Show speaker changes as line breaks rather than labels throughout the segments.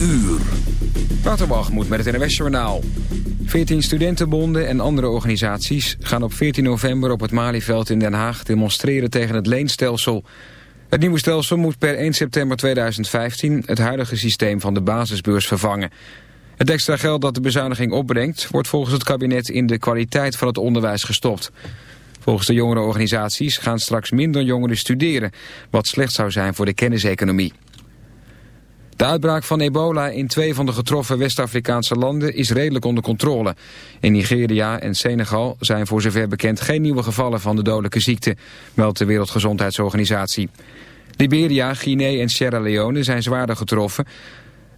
uur. moet met het NWS Journaal. 14 studentenbonden en andere organisaties gaan op 14 november op het Malieveld in Den Haag demonstreren tegen het leenstelsel. Het nieuwe stelsel moet per 1 september 2015 het huidige systeem van de basisbeurs vervangen. Het extra geld dat de bezuiniging opbrengt wordt volgens het kabinet in de kwaliteit van het onderwijs gestopt. Volgens de jongerenorganisaties gaan straks minder jongeren studeren, wat slecht zou zijn voor de kenniseconomie. De uitbraak van ebola in twee van de getroffen West-Afrikaanse landen is redelijk onder controle. In Nigeria en Senegal zijn voor zover bekend geen nieuwe gevallen van de dodelijke ziekte, meldt de Wereldgezondheidsorganisatie. Liberia, Guinea en Sierra Leone zijn zwaarder getroffen.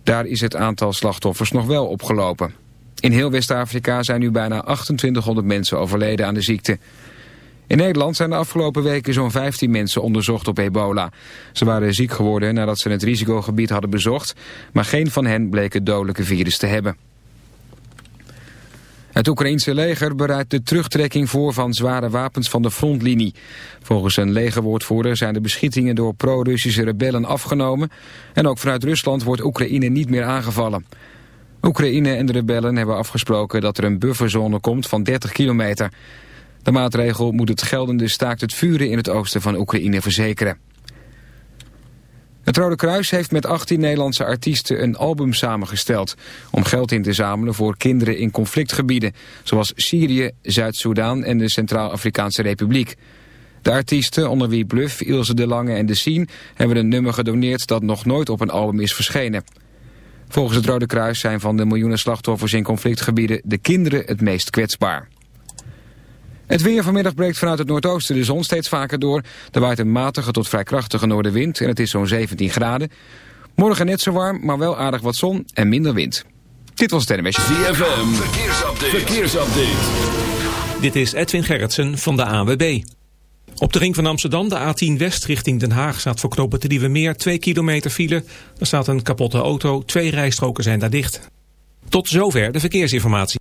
Daar is het aantal slachtoffers nog wel opgelopen. In heel West-Afrika zijn nu bijna 2800 mensen overleden aan de ziekte. In Nederland zijn de afgelopen weken zo'n 15 mensen onderzocht op ebola. Ze waren ziek geworden nadat ze het risicogebied hadden bezocht... maar geen van hen bleek het dodelijke virus te hebben. Het Oekraïense leger bereidt de terugtrekking voor van zware wapens van de frontlinie. Volgens een legerwoordvoerder zijn de beschietingen door pro-Russische rebellen afgenomen... en ook vanuit Rusland wordt Oekraïne niet meer aangevallen. Oekraïne en de rebellen hebben afgesproken dat er een bufferzone komt van 30 kilometer... De maatregel moet het geldende staakt het vuren in het oosten van Oekraïne verzekeren. Het Rode Kruis heeft met 18 Nederlandse artiesten een album samengesteld... om geld in te zamelen voor kinderen in conflictgebieden... zoals Syrië, Zuid-Soedan en de Centraal-Afrikaanse Republiek. De artiesten, onder wie Bluff, Ilse de Lange en De Sien... hebben een nummer gedoneerd dat nog nooit op een album is verschenen. Volgens het Rode Kruis zijn van de miljoenen slachtoffers in conflictgebieden... de kinderen het meest kwetsbaar. Het weer vanmiddag breekt vanuit het noordoosten de zon steeds vaker door. Er waait een matige tot vrij krachtige noordenwind en het is zo'n 17 graden. Morgen net zo warm, maar wel aardig wat zon en minder wind. Dit was het NMS.
ZFM, verkeersupdate. verkeersupdate.
Dit is Edwin Gerritsen van de AWB. Op de ring van Amsterdam, de A10 West richting Den Haag... staat voor knopen te Meer 2 kilometer file. Er staat een kapotte auto, twee rijstroken zijn daar dicht. Tot zover de verkeersinformatie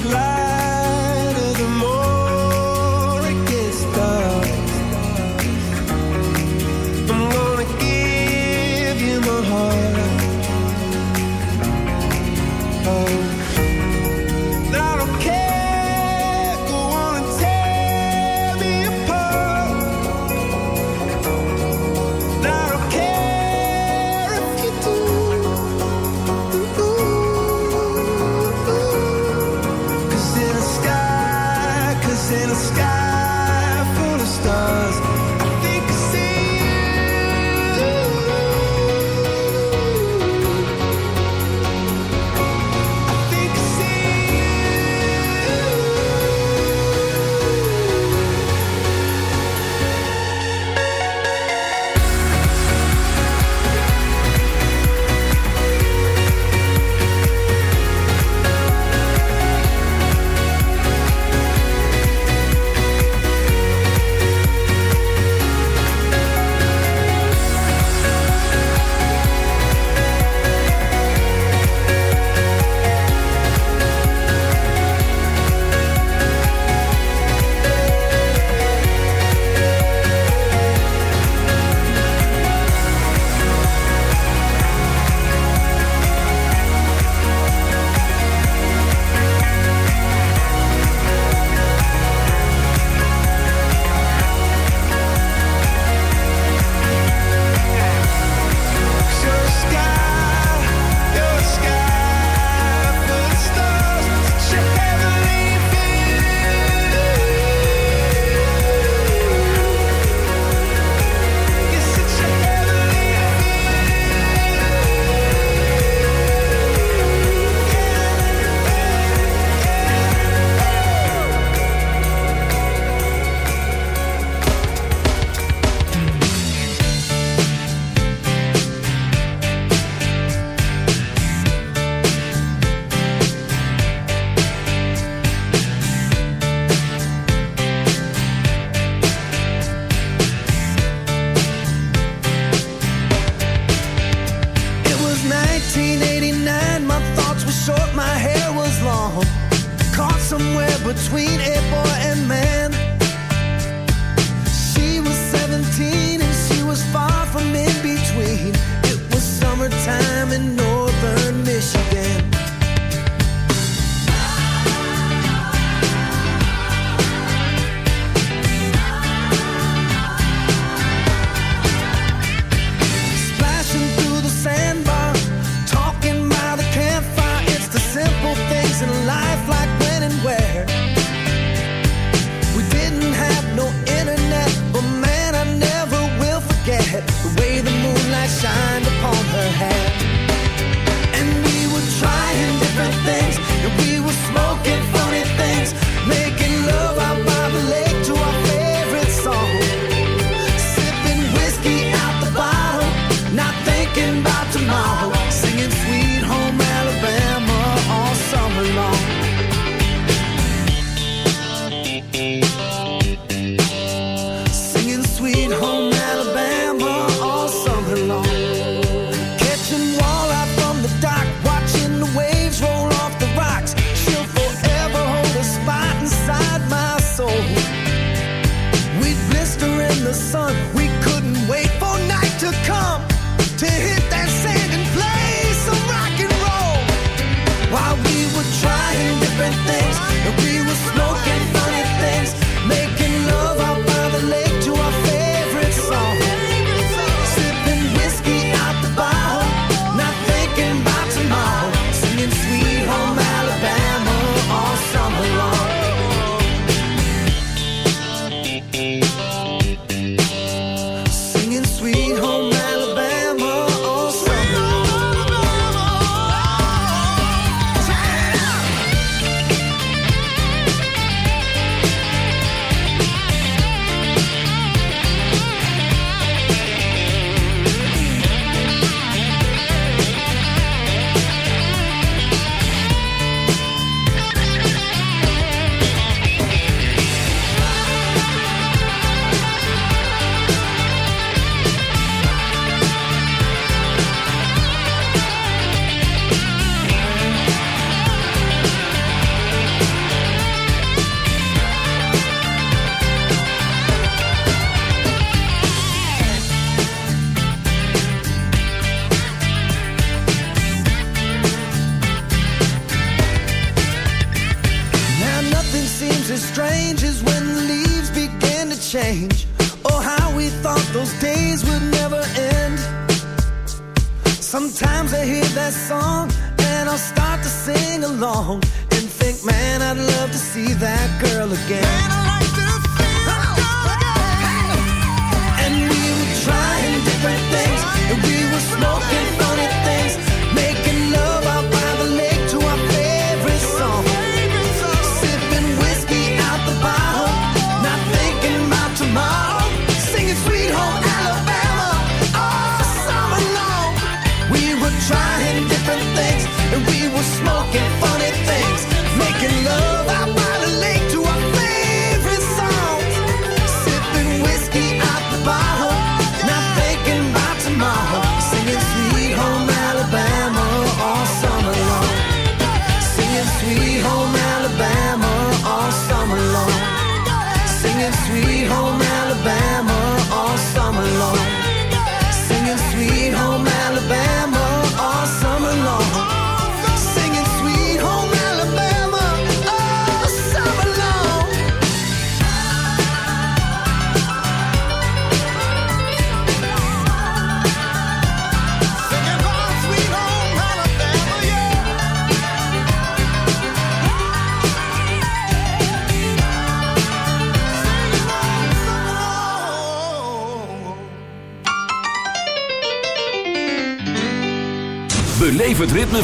it like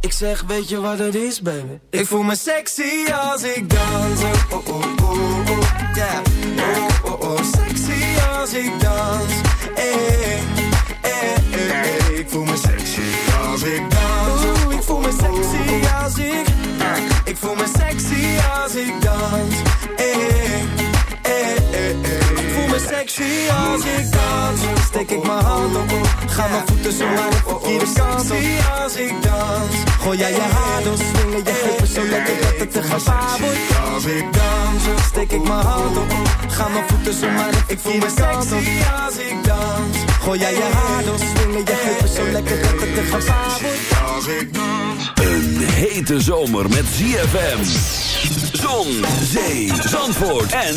Ik zeg, weet je wat het is, baby? Ik voel me sexy als ik dans. Oh, oh, oh, oh, oh, yeah. Oh, oh, oh, sexy als ik dans. Hey, hey, hey. Ik voel me sexy als ik dans. Oeh, ik voel me sexy als ik. Ik voel me sexy als ik dans. Hey, hey, hey, hey. Ik voel me sexy als ik dans. Steek ik mijn hand op. Ga mijn voeten zo maar de verkeerde kant op. als ik dans. Gooi jij je haar door, swingen je heupen zo lekker dat het te gevaar wordt. Als ik dans, steek ik mijn hand op. Ga mijn voeten zo maar de verkeerde kant op. als ik dans. Gooi jij je haar door, swingen je heupen zo lekker dat het te gevaar wordt. Als ik dans.
Een hete zomer met ZFM. Zon, zee, zandvoort en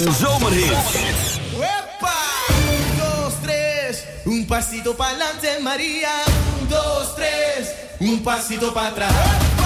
tres. Un pasito pa'lante, María. Un, dos, tres. Un pasito para atrás.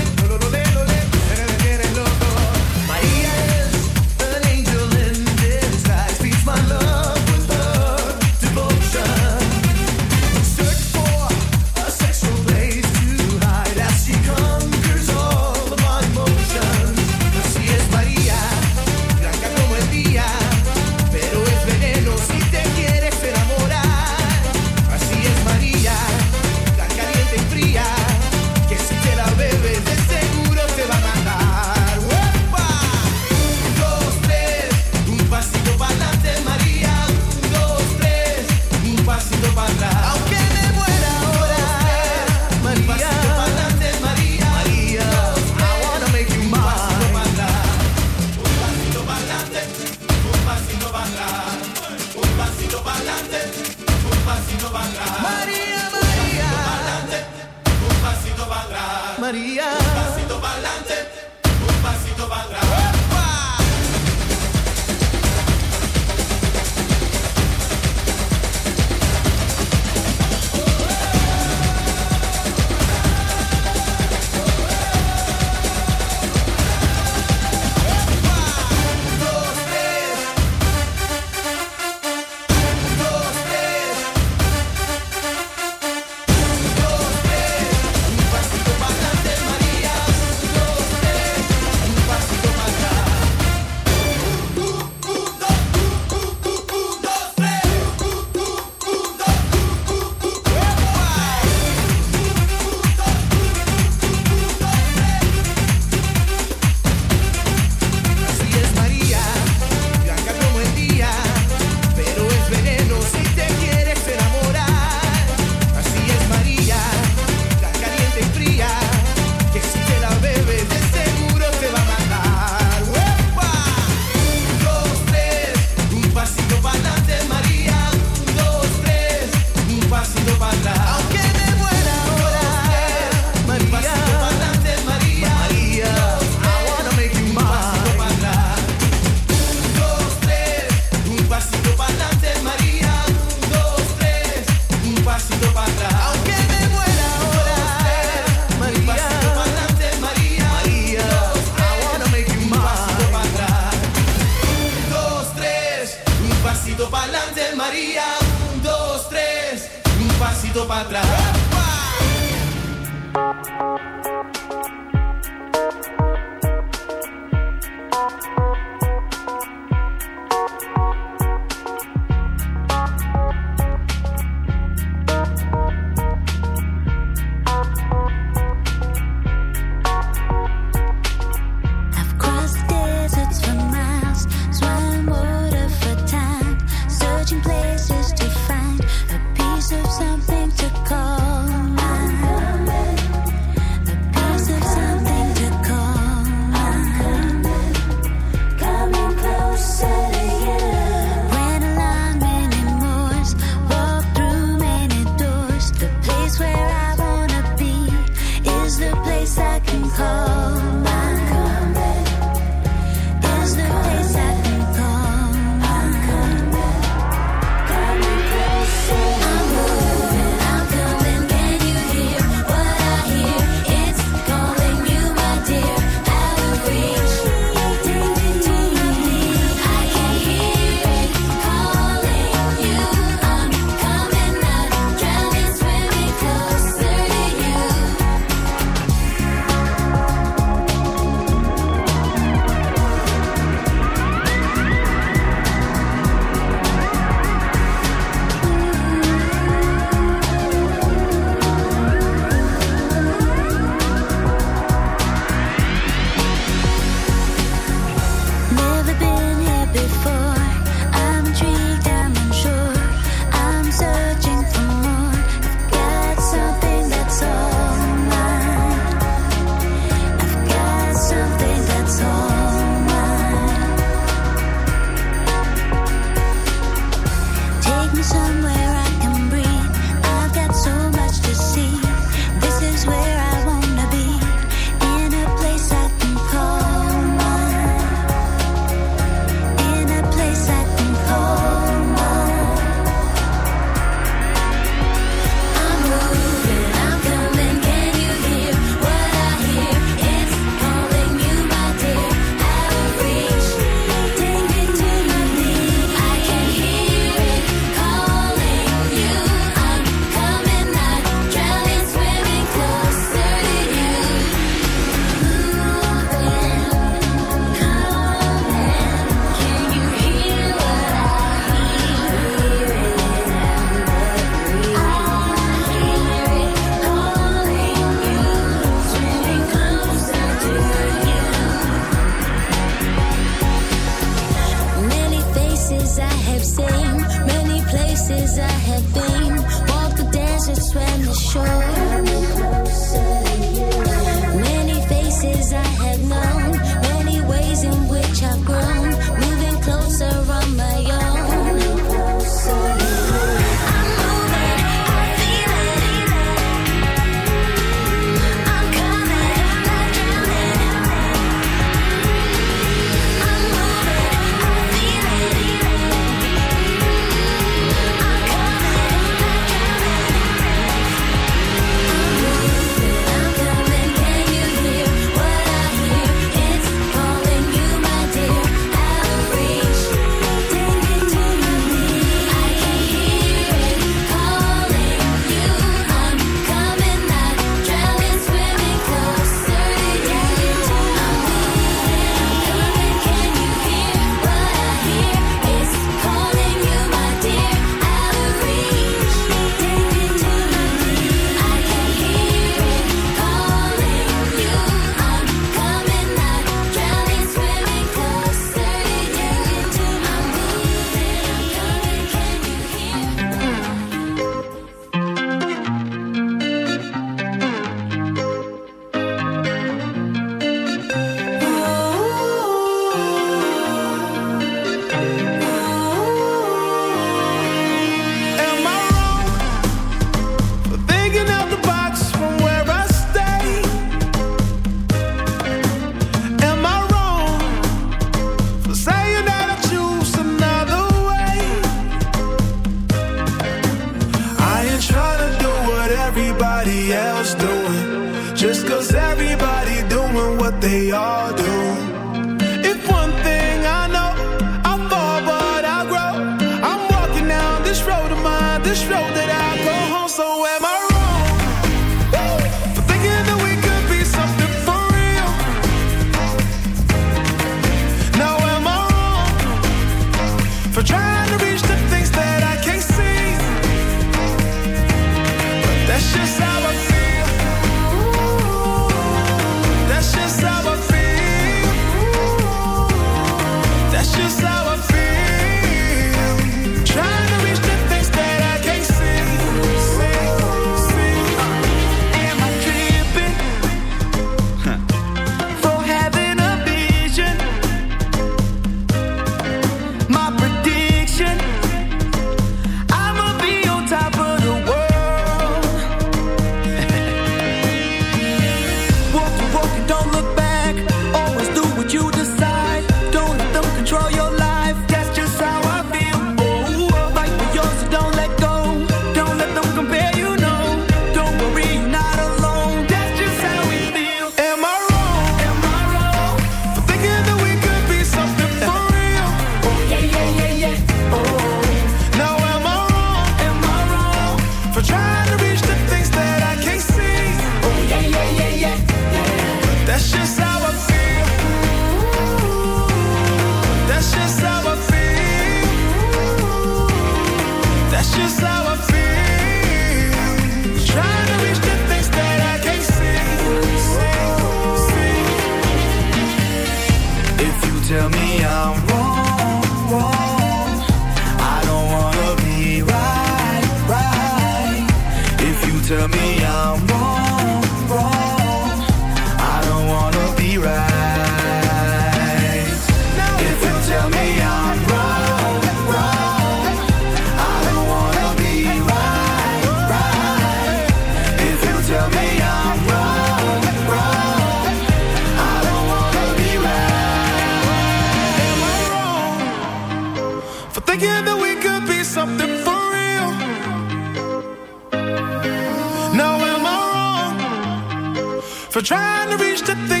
trying to reach the
thing